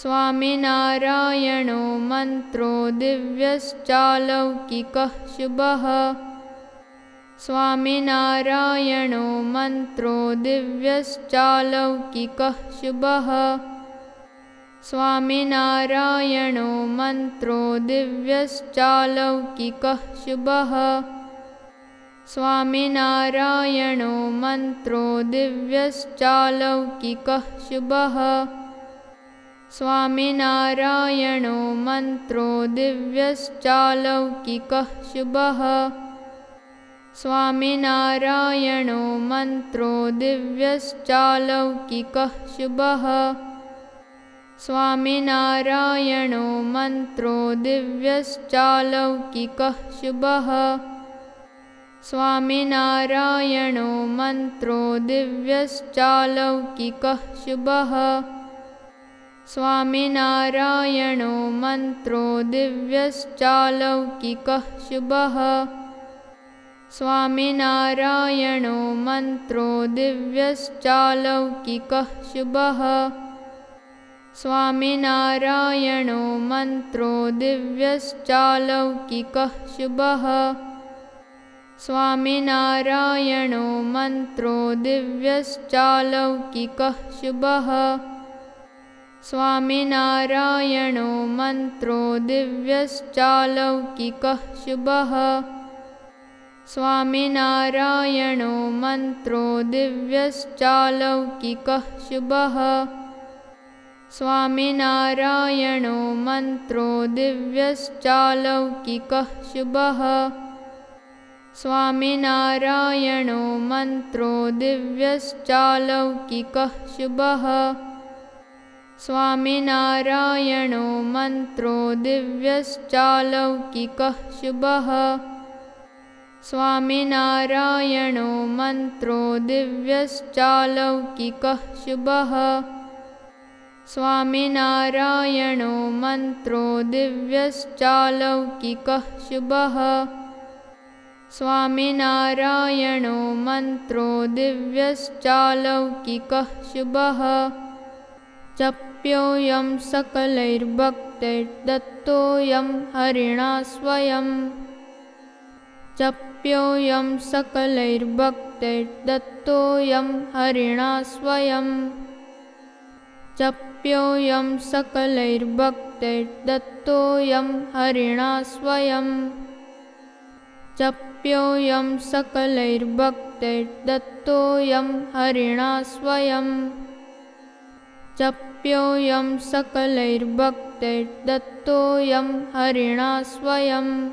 स्वामिनारायणो मन्त्रो दिव्यश्चालौकिकः शुभः। स्वामिनारायणो मन्त्रो दिव्यश्चालौकिकः शुभः। स्वामिनारायणो मन्त्रो दिव्यश्चालौकिकः शुभः। स्वामिनारायणो मन्त्रो दिव्यश्चालौकिकः शुभः स्वामिनारायणो मन्त्रो दिव्यश्चालौकिकः शुभः। स्वामिनारायणो मन्त्रो दिव्यश्चालौकिकः शुभः। स्वामिनारायणो मन्त्रो दिव्यश्चालौकिकः शुभः। स्वामिनारायणो मन्त्रो दिव्यश्चालौकिकः शुभः स्वामिनारायणो मन्त्रो दिव्यश्चालौकिकः शुभः। स्वामिनारायणो मन्त्रो दिव्यश्चालौकिकः शुभः। स्वामिनारायणो मन्त्रो दिव्यश्चालौकिकः शुभः। स्वामिनारायणो मन्त्रो दिव्यश्चालौकिकः शुभः स्वामिनारायणो मन्त्रो दिव्यश्चालौकिकः शुभः। स्वामिनारायणो मन्त्रो दिव्यश्चालौकिकः शुभः। स्वामिनारायणो मन्त्रो दिव्यश्चालौकिकः शुभः। स्वामिनारायणो मन्त्रो दिव्यश्चालौकिकः शुभः स्वामिनारायणो मन्त्रो दिव्यश्चालौकिकः शुभः। स्वामिनारायणो मन्त्रो दिव्यश्चालौकिकः शुभः। स्वामिनारायणो मन्त्रो दिव्यश्चालौकिकः शुभः। स्वामिनारायणो मन्त्रो दिव्यश्चालौकिकः शुभः जप्योऽयं सकलैर्भक्तैर्दत्तोऽयं हरिणा स्वयं। जप्योऽयं सकलैर्भक्तैर्दत्तोऽयं हरिणा स्वयं। जप्योऽयं सकलैर्भक्तैर्दत्तोऽयं हरिणा स्वयं। जप्योऽयं सकलैर्भक्तैर्दत्तोऽयं हरिणा स्वयं जप्योऽयं सकलैर्भक्तैर्दत्तोऽयं हरिणा स्वयं।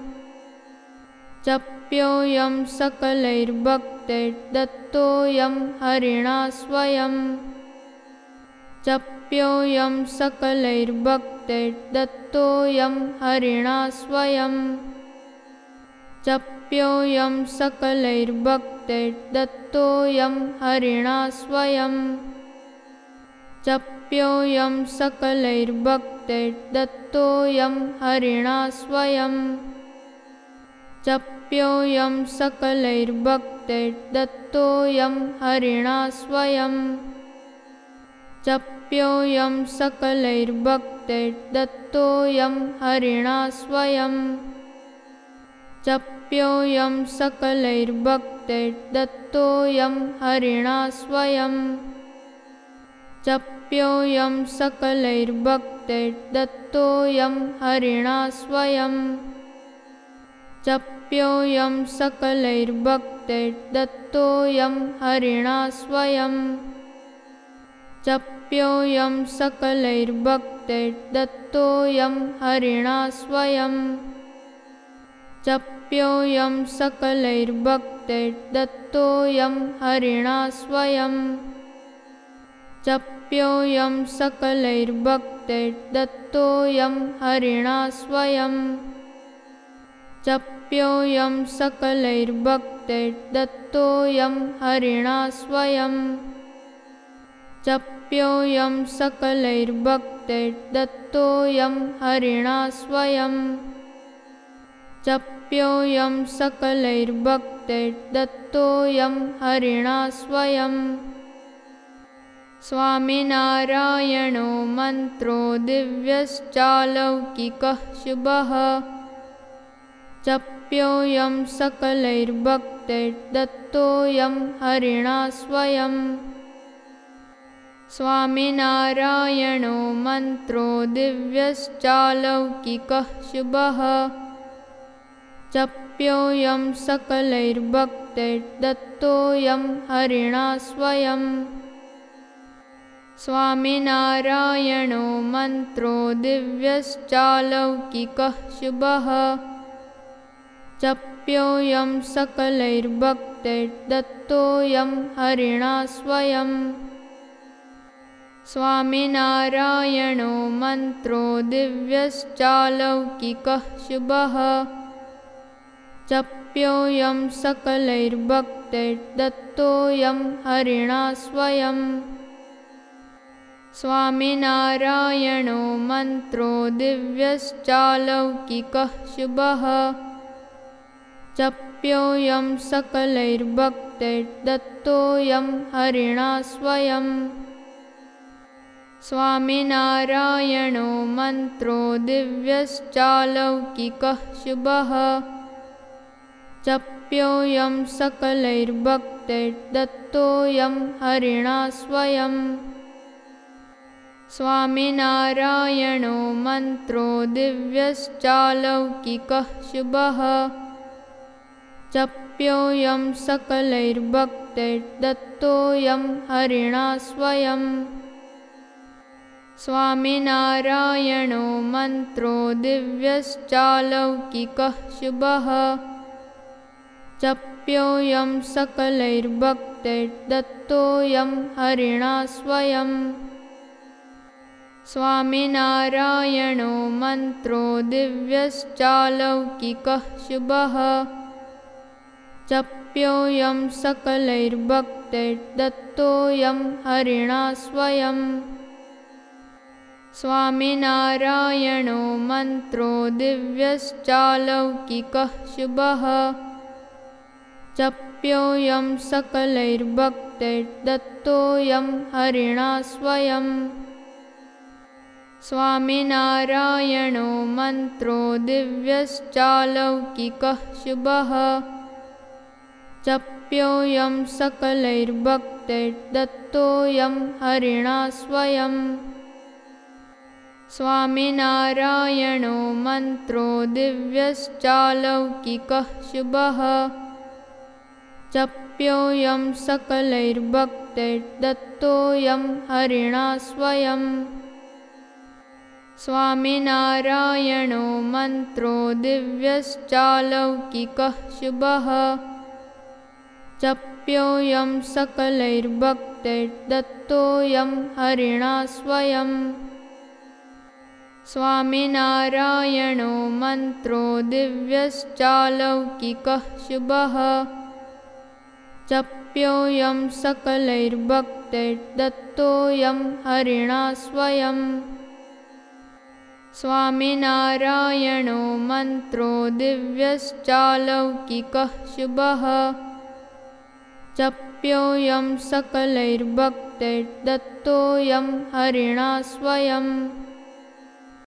जप्योऽयं सकलैर्भक्तैर्दत्तोऽयं हरिणा स्वयं। जप्योऽयं सकलैर्भक्तैर्दत्तोऽयं हरिणा स्वयं। जप्योऽयं सकलैर्भक्तैर्दत्तोऽयं हरिणा स्वयं जप्योऽयं सकलैर्भक्तैर्दत्तोऽयं हरिणा स्वयं। जप्योऽयं सकलैर्भक्तैर्दत्तोऽयं हरिणा स्वयं। जप्योऽयं सकलैर्भक्तैर्दत्तोऽयं हरिणा स्वयं। जप्योऽयं सकलैर्भक्तैर्दत्तोऽयं हरिणा स्वयं जप्योऽयं सकलैर्भक्तैर्दत्तोऽयं हरिणा स्वयं। जप्योऽयं सकलैर्भक्तैर्दत्तोऽयं हरिणा स्वयं। जप्योऽयं सकलैर्भक्तैर्दत्तोऽयं हरिणा स्वयं। जप्योऽयं सकलैर्भक्तैर्दत्तोऽयं हरिणा स्वयं जप्योऽयं सकलैर्भक्तैर्दत्तोऽयं हरिणा स्वयं। जप्योऽयं सकलैर्भक्तैर्दत्तोऽयं हरिणा स्वयं। हरिणा स्वयं। जप्योऽयं सकलैर्भक्तैर्दत्तोऽयं हरिणा स्वयं स्वामिनारायणो मन्त्रो दिव्यश्चालौकिकः शुभः। जप्योऽयं सकलैर्भक्तैर्दत्तोऽयं हरिणा स्वयम् स्वामिनारायणो मन्त्रो दिव्यश्चालौकिकः शुभः। जप्योऽयं सकलैर्भक्तैर्दत्तोऽयं हरिणा स्वयम् स्वामिनारायणो मन्त्रो दिव्यश्चालौकिकः शुभः। जप्योऽयं सकलैर्भक्तैर्दत्तोऽयं हरिणा स्वयम् स्वामिनारायणो मन्त्रो दिव्यश्चालौकिकः शुभः। जप्योऽयं सकलैर्भक्तैर्दत्तोऽयं हरिणा स्वयम् स्वामिनारायणो मन्त्रो दिव्यश्चालौकिकः शुभः। जप्योऽयं सकलैर्भक्तैर्दत्तोऽयं हरिणा स्वयम् स्वामिनारायणो मन्त्रो दिव्यश्चालौकिकः शुभः। जप्योऽयं सकलैर्भक्तैर्दत्तोऽयं हरिणा स्वयम् स्वामिनारायणो मन्त्रो दिव्यश्चालौकिकः शुभः। जप्योऽयं सकलैर्भक्तैर्दत्तोऽयं हरिणा स्वयम् स्वामिनारायणो मन्त्रो दिव्यश्चालौकिकः शुभः। जप्योऽयं सकलैर्भक्तैर्दत्तोऽयं हरिणा स्वयम् स्वामिनारायणो मन्त्रो दिव्यश्चालौकिकः शुभः। जप्योऽयं सकलैर्भक्तैर्दत्तोऽयं हरिणा स्वयम् स्वामिनारायणो मन्त्रो दिव्यश्चालौकिकः शुभः। जप्योऽयं सकलैर्भक्तैर्दत्तोऽयं हरिणा स्वयम् स्वामिनारायणो मन्त्रो दिव्यश्चालौकिकः शुभः। जप्योऽयं सकलैर्भक्तैर्दत्तोऽयं हरिणा स्वयम् स्वामिनारायणो मन्त्रो दिव्यश्चालौकिकः शुभः। जप्योऽयं सकलैर्भक्तैर्दत्तोऽयं हरिणा स्वयम् स्वामिनारायणो मन्त्रो दिव्यश्चालौकिकः शुभः। जप्योऽयं सकलैर्भक्तैर्दत्तोऽयं हरिणा स्वयम् स्वामिनारायणो मन्त्रो दिव्यश्चालौकिकः शुभः। जप्योऽयं सकलैर्भक्तैर्दत्तोऽयं हरिणा स्वयम् स्वामिनारायणो मन्त्रो दिव्यश्चालौकिकः शुभः। जप्योऽयं सकलैर्भक्तैर्दत्तोऽयं हरिणा स्वयम्